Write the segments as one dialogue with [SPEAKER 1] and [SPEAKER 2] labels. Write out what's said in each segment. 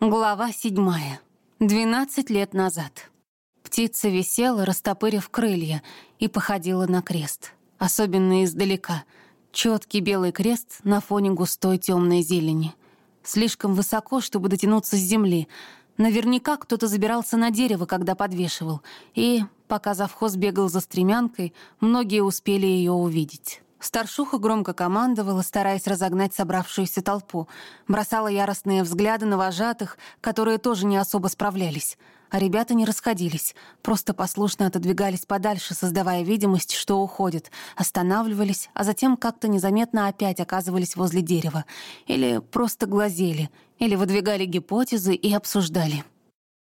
[SPEAKER 1] Глава седьмая. Двенадцать лет назад. Птица висела, растопырив крылья, и походила на крест. Особенно издалека. Четкий белый крест на фоне густой темной зелени. Слишком высоко, чтобы дотянуться с земли. Наверняка кто-то забирался на дерево, когда подвешивал. И, пока завхоз бегал за стремянкой, многие успели ее увидеть. Старшуха громко командовала, стараясь разогнать собравшуюся толпу, бросала яростные взгляды на вожатых, которые тоже не особо справлялись. А ребята не расходились, просто послушно отодвигались подальше, создавая видимость, что уходят, останавливались, а затем как-то незаметно опять оказывались возле дерева. Или просто глазели, или выдвигали гипотезы и обсуждали.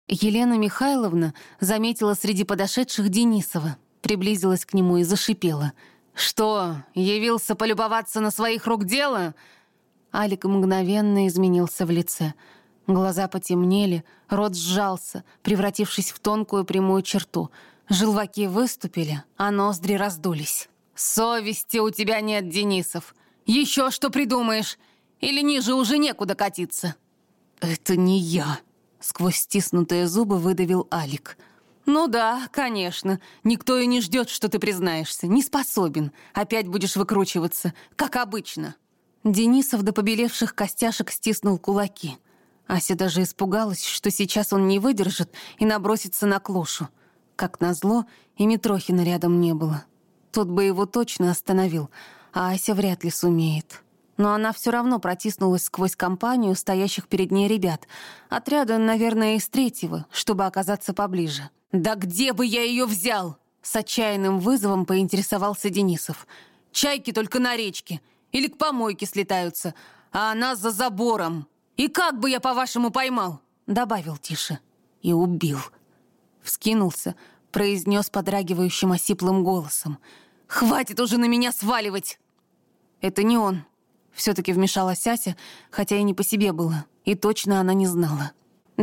[SPEAKER 1] Елена Михайловна заметила среди подошедших Денисова, приблизилась к нему и зашипела — «Что, явился полюбоваться на своих рук дело?» Алик мгновенно изменился в лице. Глаза потемнели, рот сжался, превратившись в тонкую прямую черту. Желваки выступили, а ноздри раздулись. «Совести у тебя нет, Денисов. Еще что придумаешь? Или ниже уже некуда катиться?» «Это не я», — сквозь стиснутые зубы выдавил Алик. «Ну да, конечно. Никто и не ждет, что ты признаешься. Не способен. Опять будешь выкручиваться, как обычно». Денисов до побелевших костяшек стиснул кулаки. Ася даже испугалась, что сейчас он не выдержит и набросится на клушу. Как назло, и Митрохина рядом не было. Тот бы его точно остановил, а Ася вряд ли сумеет. Но она все равно протиснулась сквозь компанию стоящих перед ней ребят. Отряда, наверное, из третьего, чтобы оказаться поближе. «Да где бы я ее взял?» С отчаянным вызовом поинтересовался Денисов. «Чайки только на речке. Или к помойке слетаются. А она за забором. И как бы я, по-вашему, поймал?» Добавил тише. «И убил». Вскинулся, произнес подрагивающим осиплым голосом. «Хватит уже на меня сваливать!» «Это не он», — все-таки вмешалась Ася, хотя и не по себе было, и точно она не знала.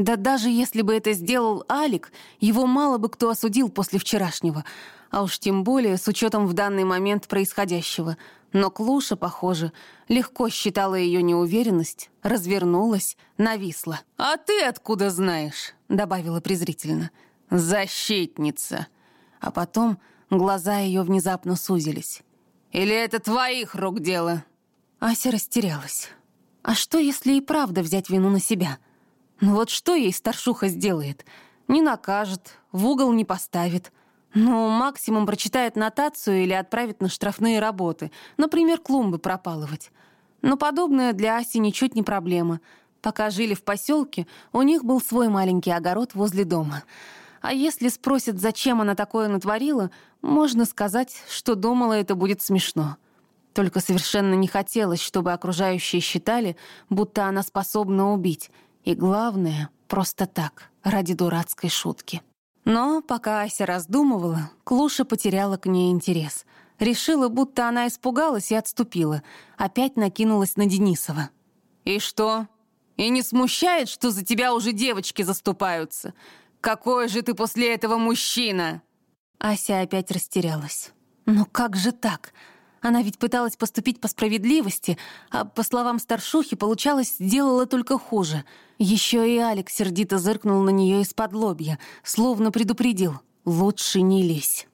[SPEAKER 1] Да даже если бы это сделал Алик, его мало бы кто осудил после вчерашнего, а уж тем более с учетом в данный момент происходящего. Но Клуша, похоже, легко считала ее неуверенность, развернулась, нависла. «А ты откуда знаешь?» — добавила презрительно. «Защитница!» А потом глаза ее внезапно сузились. «Или это твоих рук дело?» Ася растерялась. «А что, если и правда взять вину на себя?» Ну вот что ей старшуха сделает? Не накажет, в угол не поставит. Ну, максимум прочитает нотацию или отправит на штрафные работы. Например, клумбы пропалывать. Но подобное для Аси ничуть не проблема. Пока жили в поселке, у них был свой маленький огород возле дома. А если спросят, зачем она такое натворила, можно сказать, что думала, это будет смешно. Только совершенно не хотелось, чтобы окружающие считали, будто она способна убить — и главное, просто так, ради дурацкой шутки. Но пока Ася раздумывала, Клуша потеряла к ней интерес. Решила, будто она испугалась и отступила. Опять накинулась на Денисова. «И что? И не смущает, что за тебя уже девочки заступаются? Какой же ты после этого мужчина?» Ася опять растерялась. «Ну как же так? Она ведь пыталась поступить по справедливости, а, по словам старшухи, получалось, сделала только хуже. Еще и Алекс сердито зыркнул на нее из-под лобья, словно предупредил «лучше не лезь».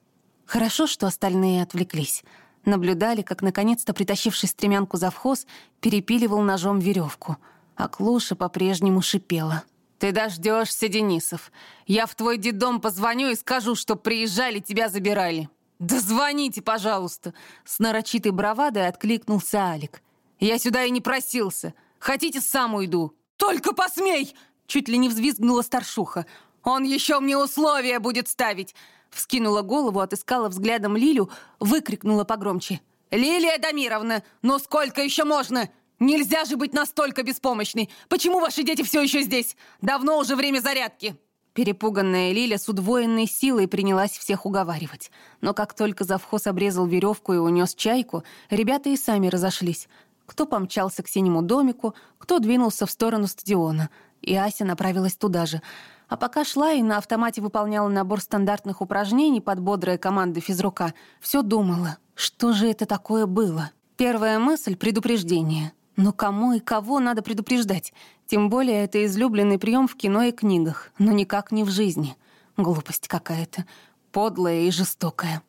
[SPEAKER 1] Хорошо, что остальные отвлеклись. Наблюдали, как, наконец-то притащивший стремянку завхоз, перепиливал ножом веревку, а Клуша по-прежнему шипела. «Ты дождешься, Денисов. Я в твой детдом позвоню и скажу, что приезжали, тебя забирали». «Да звоните, пожалуйста!» С нарочитой бравадой откликнулся Алик. «Я сюда и не просился. Хотите, сам уйду». «Только посмей!» Чуть ли не взвизгнула старшуха. «Он еще мне условия будет ставить!» Вскинула голову, отыскала взглядом Лилю, выкрикнула погромче. «Лилия Дамировна, ну сколько еще можно? Нельзя же быть настолько беспомощной! Почему ваши дети все еще здесь? Давно уже время зарядки!» Перепуганная Лиля с удвоенной силой принялась всех уговаривать. Но как только завхоз обрезал веревку и унес чайку, ребята и сами разошлись. Кто помчался к синему домику, кто двинулся в сторону стадиона. И Ася направилась туда же. А пока шла и на автомате выполняла набор стандартных упражнений под бодрые команды физрука, все думала, что же это такое было. Первая мысль — предупреждение. Но кому и кого надо предупреждать? Тем более это излюбленный прием в кино и книгах, но никак не в жизни. Глупость какая-то, подлая и жестокая.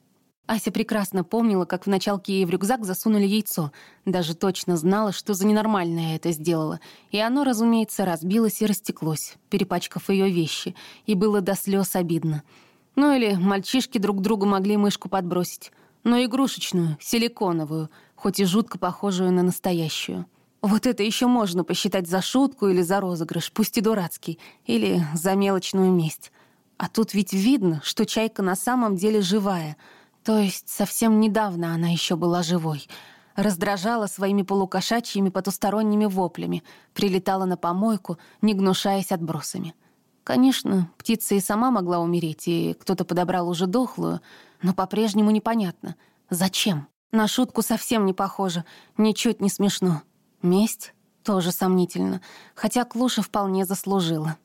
[SPEAKER 1] Ася прекрасно помнила, как в началке ей в рюкзак засунули яйцо. Даже точно знала, что за ненормальное это сделала. И оно, разумеется, разбилось и растеклось, перепачкав ее вещи. И было до слез обидно. Ну или мальчишки друг другу могли мышку подбросить. Но игрушечную, силиконовую, хоть и жутко похожую на настоящую. Вот это еще можно посчитать за шутку или за розыгрыш, пусть и дурацкий, или за мелочную месть. А тут ведь видно, что чайка на самом деле живая — то есть совсем недавно она еще была живой. Раздражала своими полукошачьими потусторонними воплями, прилетала на помойку, не гнушаясь отбросами. Конечно, птица и сама могла умереть, и кто-то подобрал уже дохлую, но по-прежнему непонятно. Зачем? На шутку совсем не похоже, ничуть не смешно. Месть? Тоже сомнительно, хотя Клуша вполне заслужила.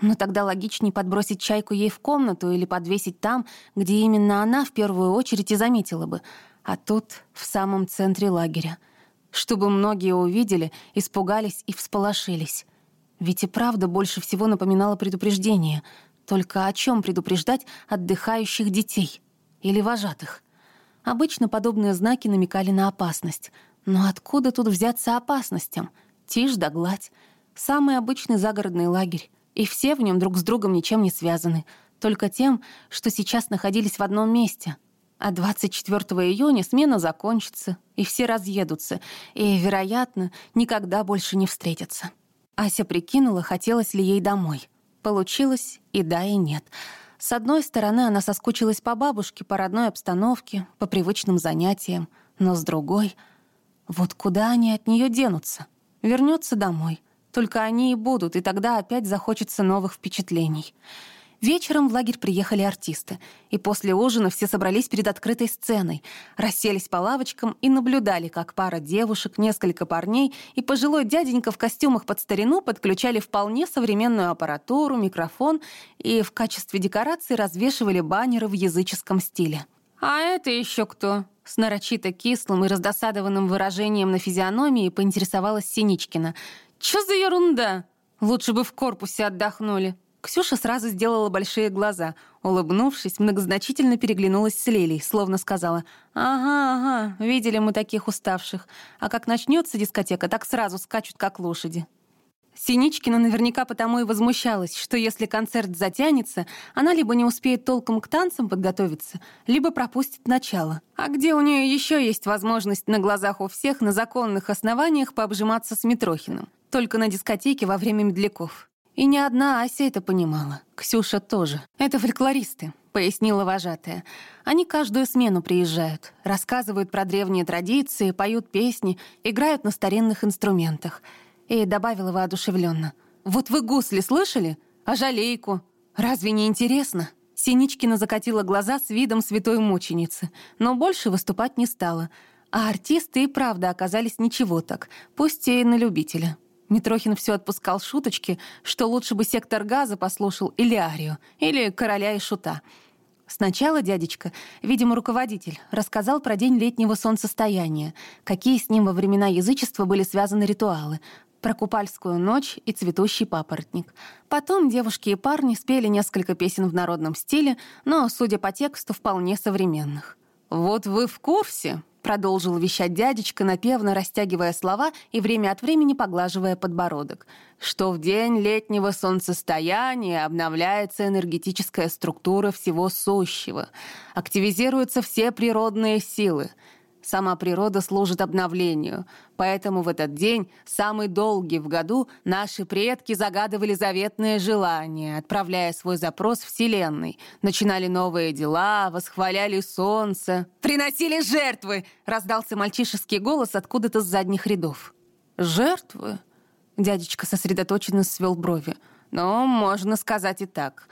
[SPEAKER 1] Но тогда логичнее подбросить чайку ей в комнату или подвесить там, где именно она в первую очередь и заметила бы. А тут, в самом центре лагеря. Чтобы многие увидели, испугались и всполошились. Ведь и правда больше всего напоминала предупреждение. Только о чем предупреждать отдыхающих детей? Или вожатых? Обычно подобные знаки намекали на опасность. Но откуда тут взяться опасностям? Тишь да гладь. Самый обычный загородный лагерь и все в нем друг с другом ничем не связаны, только тем, что сейчас находились в одном месте. А 24 июня смена закончится, и все разъедутся, и, вероятно, никогда больше не встретятся. Ася прикинула, хотелось ли ей домой. Получилось и да, и нет. С одной стороны, она соскучилась по бабушке, по родной обстановке, по привычным занятиям, но с другой... Вот куда они от нее денутся? Вернется домой — только они и будут, и тогда опять захочется новых впечатлений. Вечером в лагерь приехали артисты, и после ужина все собрались перед открытой сценой, расселись по лавочкам и наблюдали, как пара девушек, несколько парней и пожилой дяденька в костюмах под старину подключали вполне современную аппаратуру, микрофон и в качестве декорации развешивали баннеры в языческом стиле. «А это еще кто?» С нарочито кислым и раздосадованным выражением на физиономии поинтересовалась Синичкина — Чё за ерунда? Лучше бы в корпусе отдохнули». Ксюша сразу сделала большие глаза. Улыбнувшись, многозначительно переглянулась с Лилей, словно сказала «Ага, ага, видели мы таких уставших. А как начнется дискотека, так сразу скачут, как лошади». Синичкина наверняка потому и возмущалась, что если концерт затянется, она либо не успеет толком к танцам подготовиться, либо пропустит начало. А где у нее еще есть возможность на глазах у всех на законных основаниях пообжиматься с Митрохиным? Только на дискотеке во время медляков. И не одна Ася это понимала. Ксюша тоже. Это фольклористы, пояснила вожатая. Они каждую смену приезжают, рассказывают про древние традиции, поют песни, играют на старинных инструментах. И добавила воодушевленно. «Вот вы гусли слышали? А жалейку? Разве не интересно?» Синичкина закатила глаза с видом святой мученицы, но больше выступать не стала. А артисты и правда оказались ничего так, пусть и на любителя. Митрохин все отпускал шуточки, что лучше бы сектор газа послушал или Арию, или короля и шута. Сначала дядечка, видимо, руководитель, рассказал про день летнего солнцестояния, какие с ним во времена язычества были связаны ритуалы, про купальскую ночь и цветущий папоротник. Потом девушки и парни спели несколько песен в народном стиле, но, судя по тексту, вполне современных. «Вот вы в курсе?» продолжил вещать дядечка, напевно растягивая слова и время от времени поглаживая подбородок, что в день летнего солнцестояния обновляется энергетическая структура всего сущего, активизируются все природные силы — Сама природа служит обновлению, поэтому в этот день, самый долгий в году, наши предки загадывали заветные желания, отправляя свой запрос Вселенной, начинали новые дела, восхваляли солнце, приносили жертвы, раздался мальчишеский голос откуда-то с задних рядов. Жертвы? Дядечка сосредоточенно свел брови. Но можно сказать и так.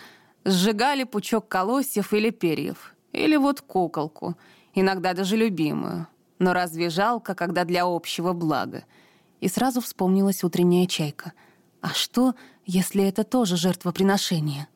[SPEAKER 1] Сжигали пучок колосьев или перьев. Или вот куколку — иногда даже любимую. Но разве жалко, когда для общего блага? И сразу вспомнилась утренняя чайка. А что, если это тоже жертвоприношение?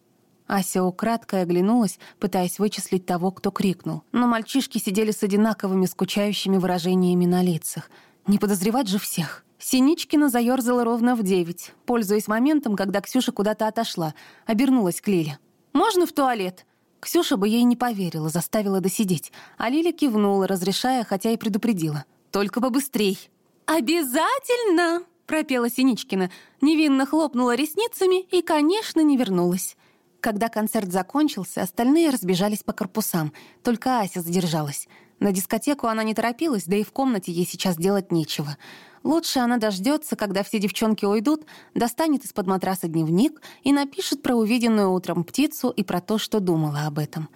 [SPEAKER 1] Ася украдкой оглянулась, пытаясь вычислить того, кто крикнул. Но мальчишки сидели с одинаковыми скучающими выражениями на лицах. Не подозревать же всех. Синичкина заерзала ровно в девять, пользуясь моментом, когда Ксюша куда-то отошла, обернулась к Лиле. «Можно в туалет?» Ксюша бы ей не поверила, заставила досидеть, а Лиля кивнула, разрешая, хотя и предупредила. «Только побыстрей!» «Обязательно!» — пропела Синичкина, невинно хлопнула ресницами и, конечно, не вернулась. Когда концерт закончился, остальные разбежались по корпусам, только Ася задержалась. На дискотеку она не торопилась, да и в комнате ей сейчас делать нечего — Лучше она дождется, когда все девчонки уйдут, достанет из-под матраса дневник и напишет про увиденную утром птицу и про то, что думала об этом.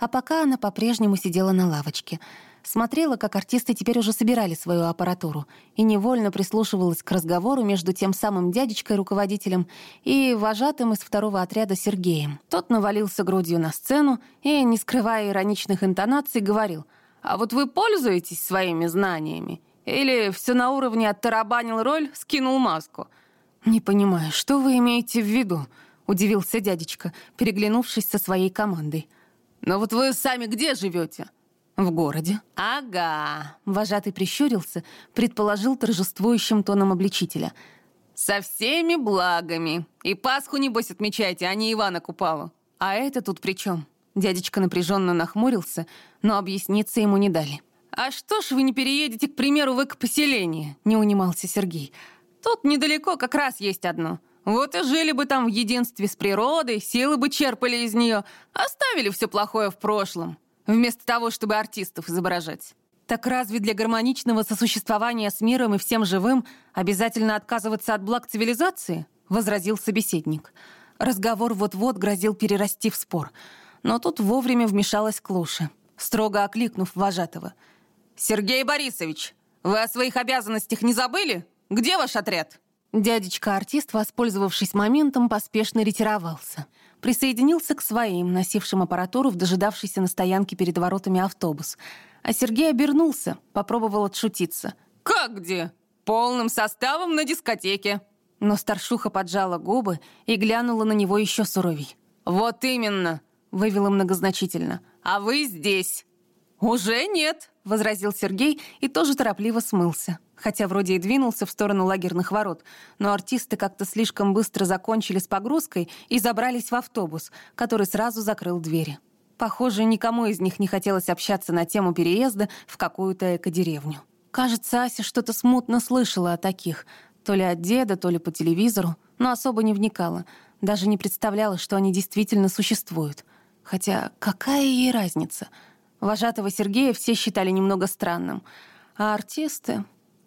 [SPEAKER 1] А пока она по-прежнему сидела на лавочке. Смотрела, как артисты теперь уже собирали свою аппаратуру, и невольно прислушивалась к разговору между тем самым дядечкой-руководителем и вожатым из второго отряда Сергеем. Тот навалился грудью на сцену и, не скрывая ироничных интонаций, говорил «А вот вы пользуетесь своими знаниями?» Или все на уровне оттарабанил роль, скинул маску?» «Не понимаю, что вы имеете в виду?» — удивился дядечка, переглянувшись со своей командой. «Но вот вы сами где живете?» «В городе». «Ага», — вожатый прищурился, предположил торжествующим тоном обличителя. «Со всеми благами. И Пасху, небось, отмечайте, а не Ивана Купалу». «А это тут при чем?» Дядечка напряженно нахмурился, но объясниться ему не дали. «А что ж вы не переедете, к примеру, в экопоселение?» — не унимался Сергей. «Тут недалеко как раз есть одно. Вот и жили бы там в единстве с природой, силы бы черпали из нее, оставили все плохое в прошлом, вместо того, чтобы артистов изображать». «Так разве для гармоничного сосуществования с миром и всем живым обязательно отказываться от благ цивилизации?» — возразил собеседник. Разговор вот-вот грозил перерасти в спор. Но тут вовремя вмешалась Клуша, строго окликнув вожатого — «Сергей Борисович, вы о своих обязанностях не забыли? Где ваш отряд?» Дядечка-артист, воспользовавшись моментом, поспешно ретировался. Присоединился к своим, носившим аппаратуру в дожидавшийся на стоянке перед воротами автобус. А Сергей обернулся, попробовал отшутиться. «Как где? Полным составом на дискотеке!» Но старшуха поджала губы и глянула на него еще суровей. «Вот именно!» — вывела многозначительно. «А вы здесь!» «Уже нет!» — возразил Сергей и тоже торопливо смылся. Хотя вроде и двинулся в сторону лагерных ворот, но артисты как-то слишком быстро закончили с погрузкой и забрались в автобус, который сразу закрыл двери. Похоже, никому из них не хотелось общаться на тему переезда в какую-то экодеревню. Кажется, Ася что-то смутно слышала о таких, то ли от деда, то ли по телевизору, но особо не вникала, даже не представляла, что они действительно существуют. Хотя какая ей разница — Вожатого Сергея все считали немного странным. А артисты...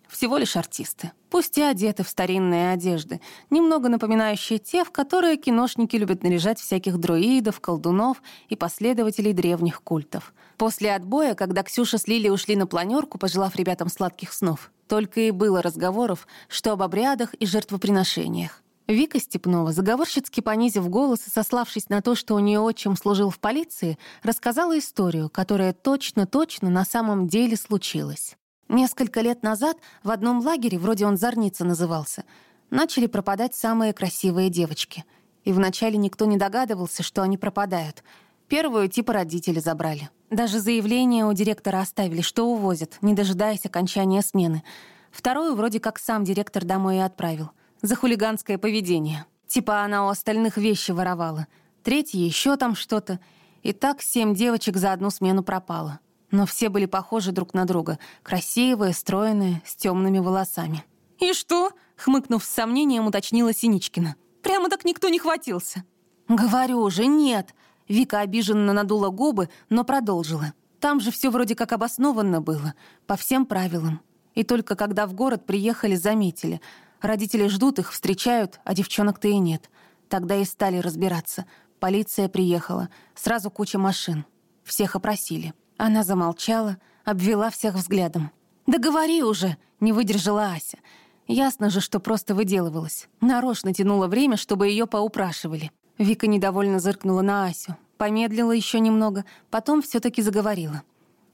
[SPEAKER 1] Всего лишь артисты. Пусть и одеты в старинные одежды, немного напоминающие те, в которые киношники любят наряжать всяких друидов, колдунов и последователей древних культов. После отбоя, когда Ксюша с Лилей ушли на планерку, пожелав ребятам сладких снов, только и было разговоров, что об обрядах и жертвоприношениях. Вика Степнова, заговорщицки понизив голос и сославшись на то, что у нее отчим служил в полиции, рассказала историю, которая точно-точно на самом деле случилась. Несколько лет назад в одном лагере, вроде он Зорница назывался, начали пропадать самые красивые девочки. И вначале никто не догадывался, что они пропадают. Первую типа родители забрали. Даже заявление у директора оставили, что увозят, не дожидаясь окончания смены. Вторую вроде как сам директор домой и отправил — за хулиганское поведение. Типа она у остальных вещи воровала. Третья еще там что-то. И так семь девочек за одну смену пропало. Но все были похожи друг на друга. Красивые, стройные, с темными волосами. «И что?» — хмыкнув с сомнением, уточнила Синичкина. «Прямо так никто не хватился». «Говорю же, нет!» Вика обиженно надула губы, но продолжила. «Там же все вроде как обоснованно было, по всем правилам. И только когда в город приехали, заметили. Родители ждут их, встречают, а девчонок-то и нет. Тогда и стали разбираться. Полиция приехала, сразу куча машин. Всех опросили. Она замолчала, обвела всех взглядом. «Да говори уже!» — не выдержала Ася. Ясно же, что просто выделывалась. Нарочно тянула время, чтобы ее поупрашивали. Вика недовольно зыркнула на Асю. Помедлила еще немного, потом все таки заговорила.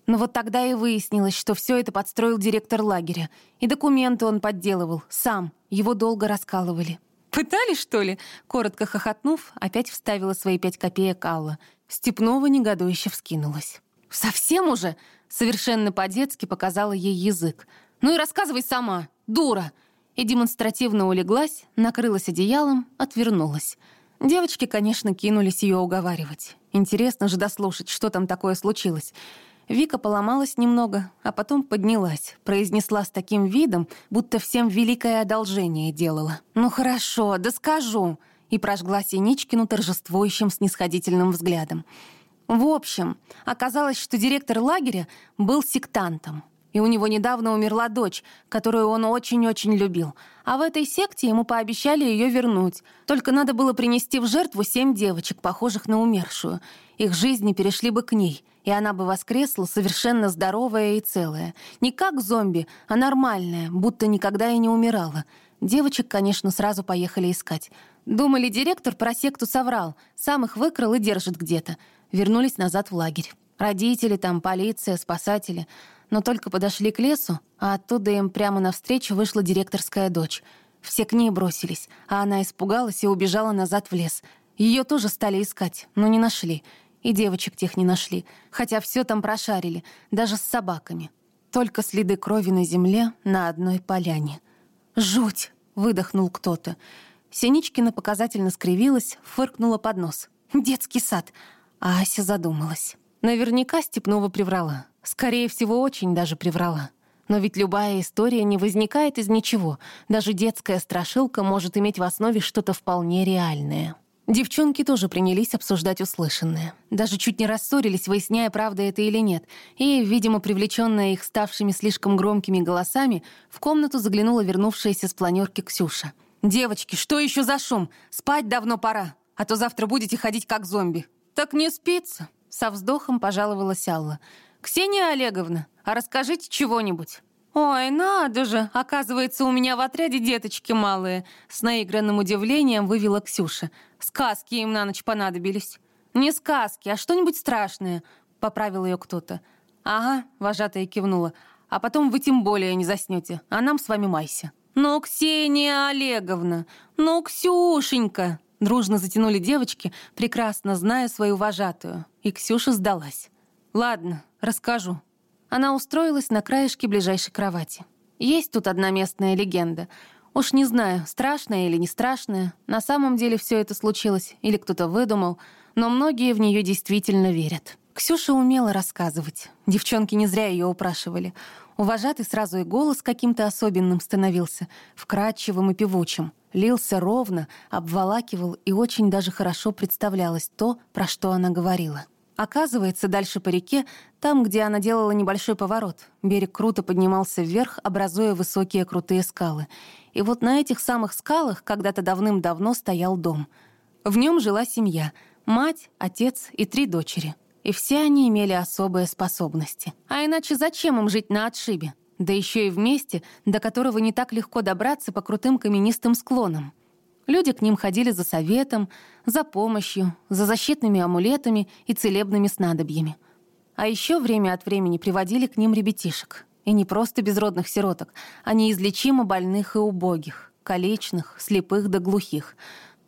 [SPEAKER 1] Но вот тогда и выяснилось, что все это подстроил директор лагеря. И документы он подделывал, сам. Его долго раскалывали. «Пытали, что ли?» Коротко хохотнув, опять вставила свои пять копеек Алла. Степнова негодующе вскинулась. «Совсем уже?» Совершенно по-детски показала ей язык. «Ну и рассказывай сама, дура!» и демонстративно улеглась, накрылась одеялом, отвернулась. Девочки, конечно, кинулись ее уговаривать. Интересно же дослушать, что там такое случилось. Вика поломалась немного, а потом поднялась, произнесла с таким видом, будто всем великое одолжение делала. «Ну хорошо, да скажу!» и прожгла Синичкину торжествующим снисходительным взглядом. В общем, оказалось, что директор лагеря был сектантом. И у него недавно умерла дочь, которую он очень-очень любил. А в этой секте ему пообещали ее вернуть. Только надо было принести в жертву семь девочек, похожих на умершую. Их жизни перешли бы к ней, и она бы воскресла совершенно здоровая и целая. Не как зомби, а нормальная, будто никогда и не умирала. Девочек, конечно, сразу поехали искать. Думали, директор про секту соврал, сам их выкрал и держит где-то. Вернулись назад в лагерь. Родители там, полиция, спасатели. Но только подошли к лесу, а оттуда им прямо навстречу вышла директорская дочь. Все к ней бросились, а она испугалась и убежала назад в лес. Ее тоже стали искать, но не нашли. И девочек тех не нашли, хотя все там прошарили, даже с собаками. Только следы крови на земле на одной поляне. «Жуть!» — выдохнул кто-то. Синичкина показательно скривилась, фыркнула под нос. «Детский сад!» А Ася задумалась. Наверняка Степнова приврала. Скорее всего, очень даже приврала. Но ведь любая история не возникает из ничего. Даже детская страшилка может иметь в основе что-то вполне реальное. Девчонки тоже принялись обсуждать услышанное. Даже чуть не рассорились, выясняя, правда это или нет. И, видимо, привлеченная их ставшими слишком громкими голосами, в комнату заглянула вернувшаяся с планерки Ксюша. «Девочки, что еще за шум? Спать давно пора, а то завтра будете ходить как зомби». «Так не спится», — со вздохом пожаловалась Алла. «Ксения Олеговна, а расскажите чего-нибудь». «Ой, надо же! Оказывается, у меня в отряде деточки малые!» С наигранным удивлением вывела Ксюша. «Сказки им на ночь понадобились». «Не сказки, а что-нибудь страшное», — поправил ее кто-то. «Ага», — вожатая кивнула. «А потом вы тем более не заснете, а нам с вами майся». «Ну, Ксения Олеговна! Ну, Ксюшенька!» Дружно затянули девочки, прекрасно зная свою вожатую. И Ксюша сдалась. «Ладно, расскажу». Она устроилась на краешке ближайшей кровати. Есть тут одна местная легенда. Уж не знаю, страшная или не страшная, на самом деле все это случилось или кто-то выдумал, но многие в нее действительно верят. Ксюша умела рассказывать. Девчонки не зря ее упрашивали. У вожатой сразу и голос каким-то особенным становился, вкрадчивым и певучим. Лился ровно, обволакивал и очень даже хорошо представлялось то, про что она говорила. Оказывается, дальше по реке, там, где она делала небольшой поворот, берег круто поднимался вверх, образуя высокие крутые скалы. И вот на этих самых скалах когда-то давным-давно стоял дом. В нем жила семья — мать, отец и три дочери — и все они имели особые способности. А иначе зачем им жить на отшибе? Да еще и вместе, до которого не так легко добраться по крутым каменистым склонам. Люди к ним ходили за советом, за помощью, за защитными амулетами и целебными снадобьями. А еще время от времени приводили к ним ребятишек. И не просто безродных сироток, а неизлечимо больных и убогих, калечных, слепых да глухих.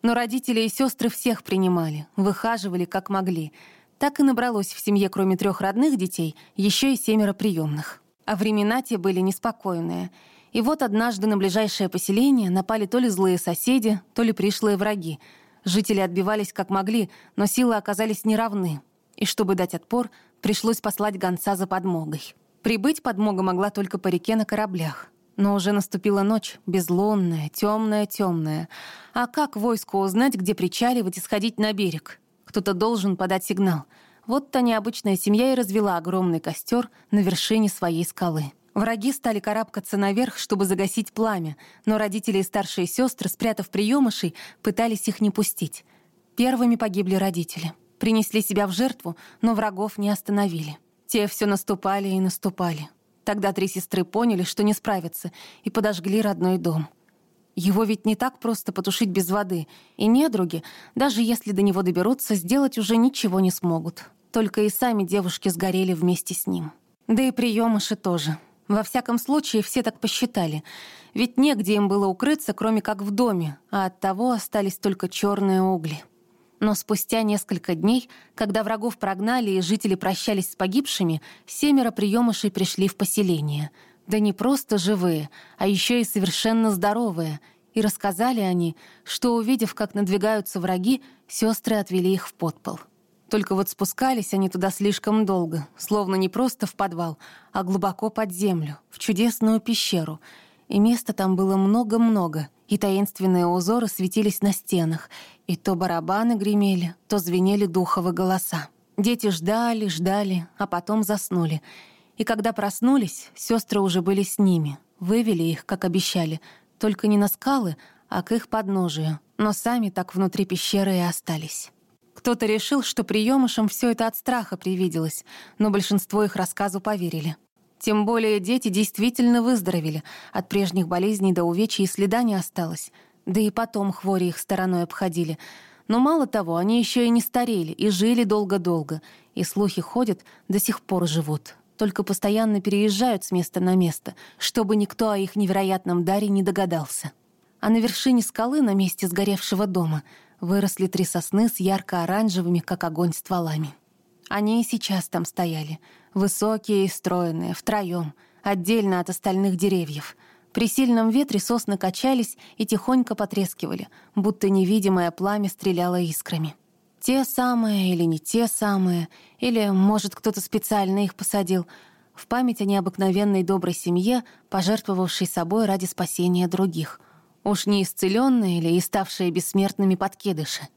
[SPEAKER 1] Но родители и сестры всех принимали, выхаживали как могли — так и набралось в семье, кроме трех родных детей, еще и семеро приемных. А времена те были неспокойные. И вот однажды на ближайшее поселение напали то ли злые соседи, то ли пришлые враги. Жители отбивались как могли, но силы оказались неравны. И чтобы дать отпор, пришлось послать гонца за подмогой. Прибыть подмога могла только по реке на кораблях. Но уже наступила ночь, безлунная, темная, темная. А как войску узнать, где причаливать и сходить на берег? Кто-то должен подать сигнал. Вот та необычная семья и развела огромный костер на вершине своей скалы. Враги стали карабкаться наверх, чтобы загасить пламя, но родители и старшие сестры, спрятав приемышей, пытались их не пустить. Первыми погибли родители. Принесли себя в жертву, но врагов не остановили. Те все наступали и наступали. Тогда три сестры поняли, что не справятся, и подожгли родной дом — его ведь не так просто потушить без воды, и недруги, даже если до него доберутся, сделать уже ничего не смогут. Только и сами девушки сгорели вместе с ним. Да и приемыши тоже. Во всяком случае, все так посчитали. Ведь негде им было укрыться, кроме как в доме, а от того остались только черные угли. Но спустя несколько дней, когда врагов прогнали и жители прощались с погибшими, семеро приемышей пришли в поселение. Да не просто живые, а еще и совершенно здоровые. И рассказали они, что, увидев, как надвигаются враги, сестры отвели их в подпол. Только вот спускались они туда слишком долго, словно не просто в подвал, а глубоко под землю, в чудесную пещеру. И места там было много-много, и таинственные узоры светились на стенах, и то барабаны гремели, то звенели духовы голоса. Дети ждали, ждали, а потом заснули — и когда проснулись, сестры уже были с ними, вывели их, как обещали, только не на скалы, а к их подножию, но сами так внутри пещеры и остались. Кто-то решил, что приемышам все это от страха привиделось, но большинство их рассказу поверили. Тем более дети действительно выздоровели, от прежних болезней до увечий и следа не осталось. Да и потом хвори их стороной обходили. Но мало того, они еще и не старели, и жили долго-долго, и слухи ходят, до сих пор живут только постоянно переезжают с места на место, чтобы никто о их невероятном даре не догадался. А на вершине скалы, на месте сгоревшего дома, выросли три сосны с ярко-оранжевыми, как огонь, стволами. Они и сейчас там стояли, высокие и стройные, втроем, отдельно от остальных деревьев. При сильном ветре сосны качались и тихонько потрескивали, будто невидимое пламя стреляло искрами. Те самые или не те самые, или, может, кто-то специально их посадил, в память о необыкновенной доброй семье, пожертвовавшей собой ради спасения других. Уж не исцеленные или и ставшие бессмертными подкидыши.